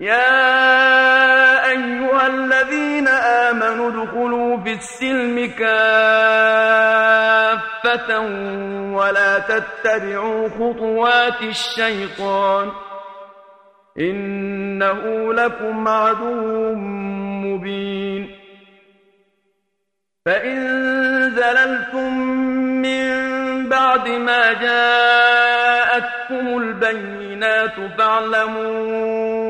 يا أيها الذين آمنوا دخلوا بالسلم كافة ولا تتبعوا خطوات الشيطان إنه لكم عدو مبين فإن زللتم من بعد ما جاءتكم البينات فاعلمون